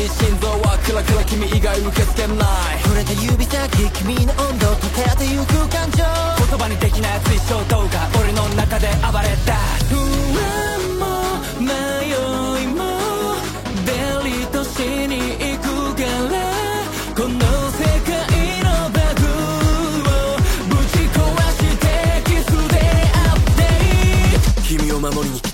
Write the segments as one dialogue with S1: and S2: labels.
S1: に心臓はクラクラ君以外受け付けない。
S2: 触れた指先君の温度溶け合ってゆく感情。
S1: 言葉にできない追衝動画俺の中で暴れた。不安も迷いもデリートしに行くから。この世界のバグをぶち壊してキスでアップデート君を守りに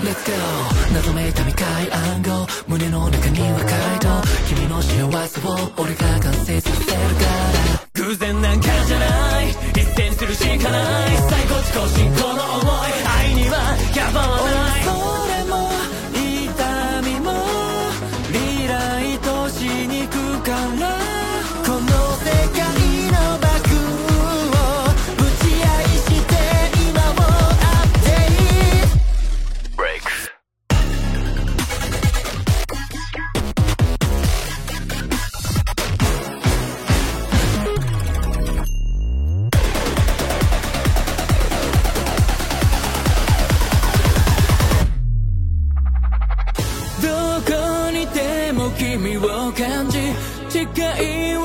S1: Let's go! 謎めいた未開暗号胸の中には回答君の幸せを俺が完成させるから。偶然なんかじゃない。一転するしかない。最高値更新。この想い君を感じ近い